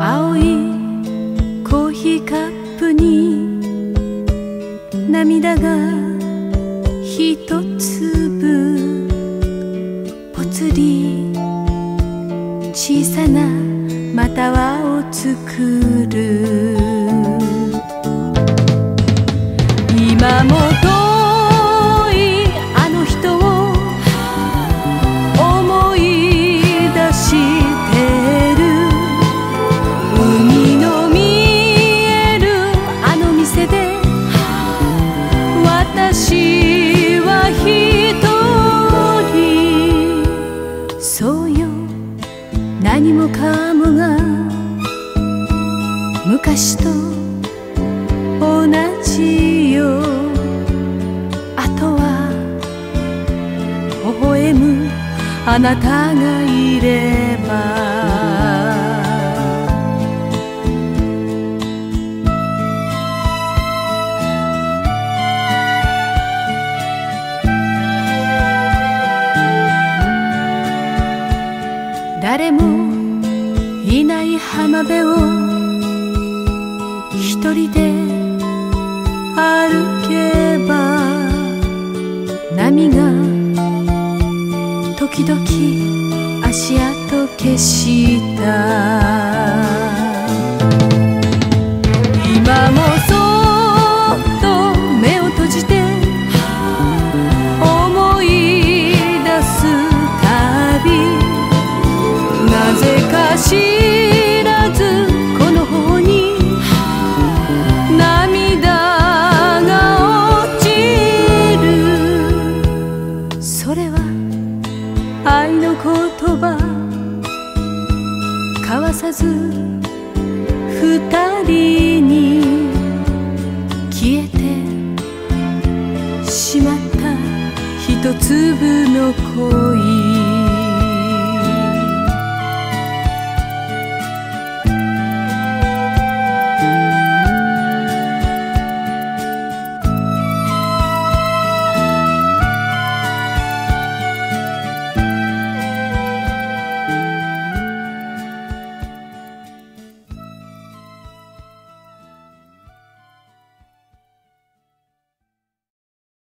青いコーヒーカップに涙が一粒ぽつり小さなまたはを作る。何もかもが昔と同じよあとは微笑むあなたがいれば。誰もいない浜辺を一人で歩けば波が時々足跡消した。今もそっと目を閉じて思い出すたびなぜか知交わさず二人に消えてしまった一粒の声。